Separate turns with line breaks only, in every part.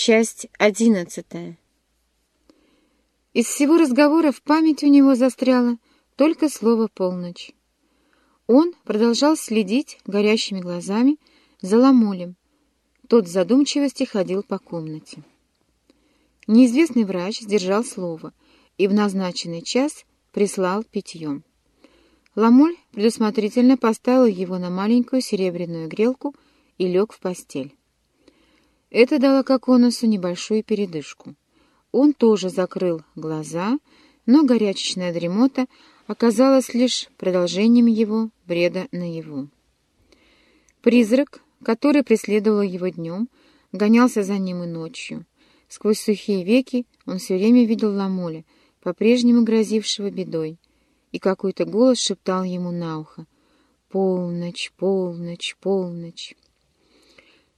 Часть одиннадцатая.
Из всего разговора в память у него застряло только слово «полночь». Он продолжал следить горящими глазами за Ламолем. Тот в задумчивости ходил по комнате. Неизвестный врач сдержал слово и в назначенный час прислал питьем. Ламоль предусмотрительно поставил его на маленькую серебряную грелку и лег в постель. Это дало Коконосу небольшую передышку. Он тоже закрыл глаза, но горячечная дремота оказалась лишь продолжением его бреда наяву. Призрак, который преследовал его днем, гонялся за ним и ночью. Сквозь сухие веки он все время видел Ламоля, по-прежнему грозившего бедой, и какой-то голос шептал ему на ухо «Полночь, полночь, полночь».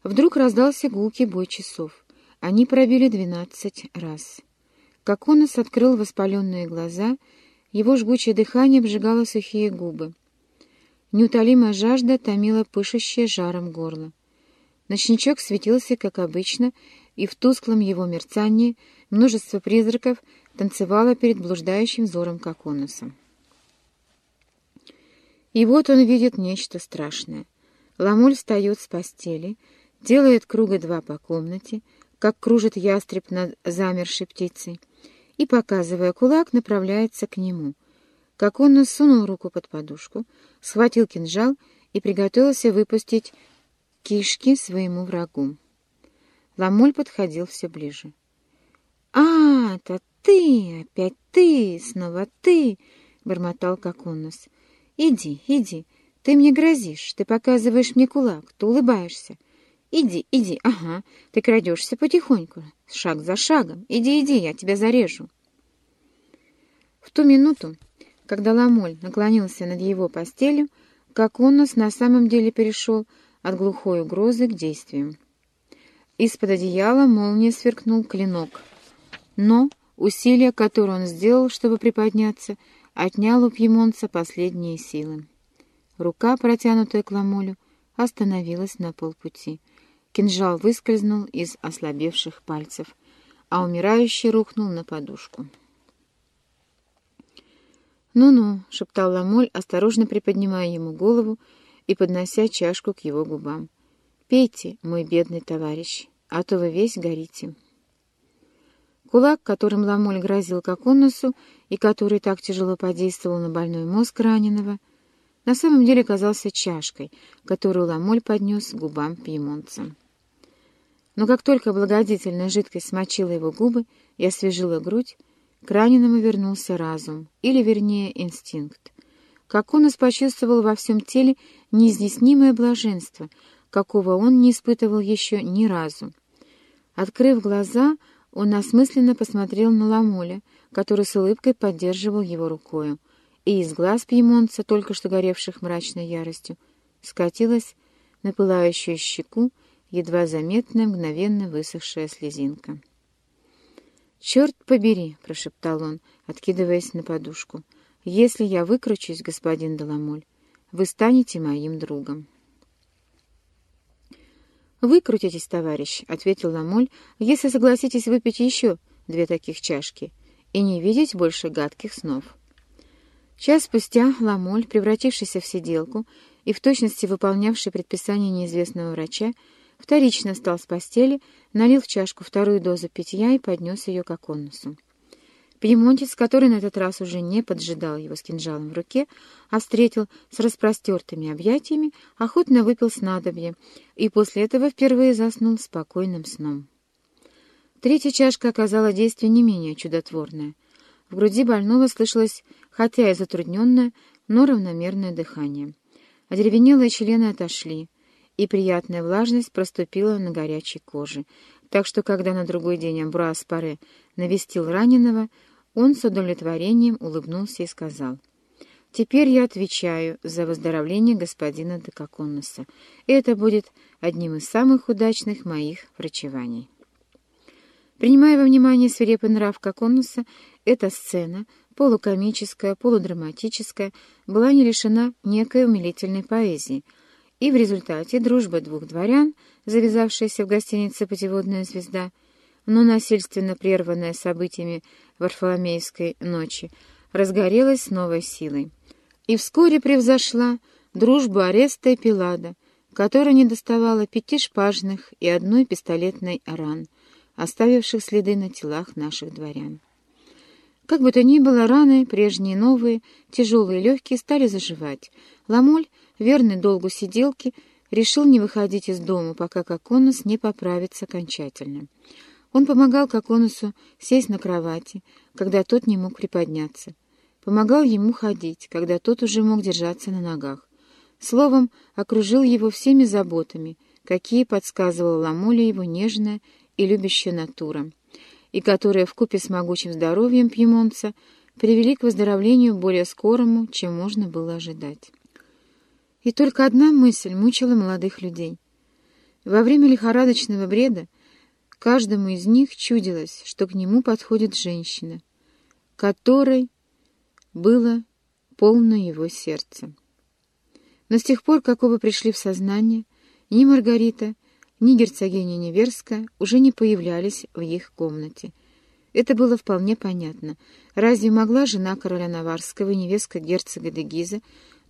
Вдруг раздался гулкий бой часов. Они пробили двенадцать раз. Коконос открыл воспаленные глаза, его жгучее дыхание обжигало сухие губы. Неутолимая жажда томила пышущее жаром горло. Ночничок светился, как обычно, и в тусклом его мерцании множество призраков танцевало перед блуждающим взором Коконоса. И вот он видит нечто страшное. Ламоль встает с постели — делает круга два по комнате, как кружит ястреб над замершей птицей, и, показывая кулак, направляется к нему. Как он насунул руку под подушку, схватил кинжал и приготовился выпустить кишки своему врагу. Ламоль подходил все ближе. «А, это ты! Опять ты! Снова ты!» — бормотал Коконос. «Иди, иди! Ты мне грозишь, ты показываешь мне кулак, ты улыбаешься. Иди, иди, ага, ты крадешься потихоньку, шаг за шагом. Иди, иди, я тебя зарежу. В ту минуту, когда Ламоль наклонился над его постелью, как он нас на самом деле перешел от глухой угрозы к действиям. Из-под одеяла молния сверкнул клинок. Но усилие, которое он сделал, чтобы приподняться, отнял у пьемонца последние силы. Рука, протянутая к Ламолю, остановилась на полпути — Кинжал выскользнул из ослабевших пальцев, а умирающий рухнул на подушку. «Ну-ну», — шептал Ламоль, осторожно приподнимая ему голову и поднося чашку к его губам. «Пейте, мой бедный товарищ, а то вы весь горите». Кулак, которым Ламоль грозил Коконосу и который так тяжело подействовал на больной мозг раненого, на самом деле казался чашкой, которую Ламоль поднес к губам пьемонца. Но как только благодетельная жидкость смочила его губы и освежила грудь, к раненому вернулся разум, или, вернее, инстинкт. Как он почувствовал во всем теле неизъяснимое блаженство, какого он не испытывал еще ни разу. Открыв глаза, он осмысленно посмотрел на Ламоля, который с улыбкой поддерживал его рукою, и из глаз пьемонца, только что горевших мрачной яростью, скатилась на пылающую щеку едва заметная, мгновенно высохшая слезинка. «Черт побери!» — прошептал он, откидываясь на подушку. «Если я выкручусь, господин Деламоль, вы станете моим другом». «Выкрутитесь, товарищ», — ответил Ламоль, «если согласитесь выпить еще две таких чашки и не видеть больше гадких снов». Час спустя Ламоль, превратившийся в сиделку и в точности выполнявший предписание неизвестного врача, Вторично встал с постели, налил в чашку вторую дозу питья и поднес ее к оконусу. Пьемонтец, который на этот раз уже не поджидал его с кинжалом в руке, а встретил с распростертыми объятиями, охотно выпил снадобье и после этого впервые заснул спокойным сном. Третья чашка оказала действие не менее чудотворное. В груди больного слышалось, хотя и затрудненное, но равномерное дыхание. Одеревенелые члены отошли — и приятная влажность проступила на горячей коже, так что, когда на другой день Амбруаз Паре навестил раненого, он с удовлетворением улыбнулся и сказал, «Теперь я отвечаю за выздоровление господина Декаконноса, это будет одним из самых удачных моих врачеваний». Принимая во внимание свирепый нрав Коконуса, эта сцена, полукомическая, полудраматическая, была не лишена некой умилительной поэзии — и в результате дружба двух дворян, завязавшаяся в гостинице «Путеводная звезда», но насильственно прерванная событиями Варфоломейской ночи, разгорелась с новой силой. И вскоре превзошла дружбу Ареста и Пилада, которая не доставала пяти шпажных и одной пистолетной ран, оставивших следы на телах наших дворян. Как бы то ни было, раны, прежние новые, тяжелые и легкие, стали заживать. Ламоль, верный долгу сиделки, решил не выходить из дома, пока Коконус не поправится окончательно. Он помогал Коконусу сесть на кровати, когда тот не мог приподняться. Помогал ему ходить, когда тот уже мог держаться на ногах. Словом, окружил его всеми заботами, какие подсказывала Ламоле его нежная и любящая натура, и которые вкупе с могучим здоровьем пьемонца привели к выздоровлению более скорому, чем можно было ожидать. И только одна мысль мучила молодых людей. Во время лихорадочного бреда каждому из них чудилось, что к нему подходит женщина, которой было полно его сердце. Но с тех пор, как оба пришли в сознание, ни Маргарита, ни герцогиня Неверская уже не появлялись в их комнате. Это было вполне понятно. Разве могла жена короля Наварского невестка герцога де Гиза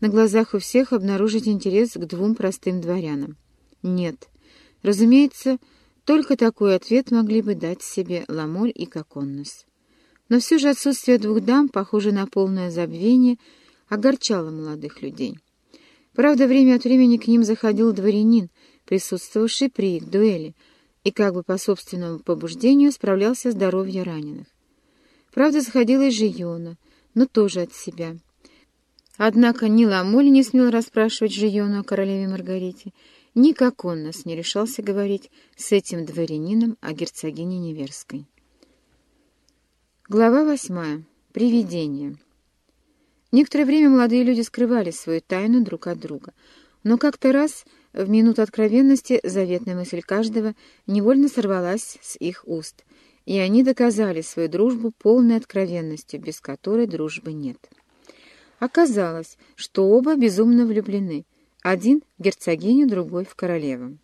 на глазах у всех обнаружить интерес к двум простым дворянам? Нет. Разумеется, только такой ответ могли бы дать себе Ламоль и Коконнос. Но все же отсутствие двух дам, похоже на полное забвение, огорчало молодых людей. Правда, время от времени к ним заходил дворянин, присутствовавший при дуэли, и как бы по собственному побуждению справлялся здоровье раненых. Правда, заходила и Жиона, но тоже от себя — Однако ни Ламоль не смел расспрашивать Жиону о королеве Маргарите, ни как он нас не решался говорить с этим дворянином о герцогине Неверской. Глава восьмая. Привидение. Некоторое время молодые люди скрывали свою тайну друг от друга, но как-то раз, в минуту откровенности, заветная мысль каждого невольно сорвалась с их уст, и они доказали свою дружбу полной откровенностью, без которой дружбы нет. Оказалось, что оба безумно влюблены. Один в герцогиню, другой в королеву.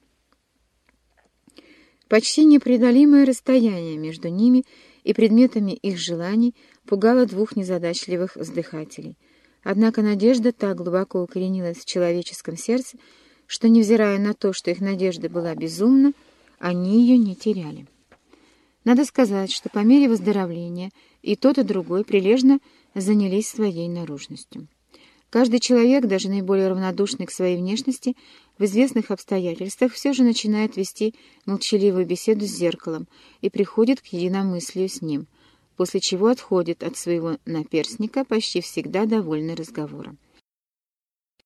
Почти непреодолимое расстояние между ними и предметами их желаний пугало двух незадачливых вздыхателей. Однако надежда так глубоко укоренилась в человеческом сердце, что, невзирая на то, что их надежда была безумна, они ее не теряли. Надо сказать, что по мере выздоровления и тот, и другой прилежно занялись своей наружностью. Каждый человек, даже наиболее равнодушный к своей внешности, в известных обстоятельствах все же начинает вести молчаливую беседу с зеркалом и приходит к единомыслию с ним, после чего отходит от своего наперсника почти всегда довольный разговором.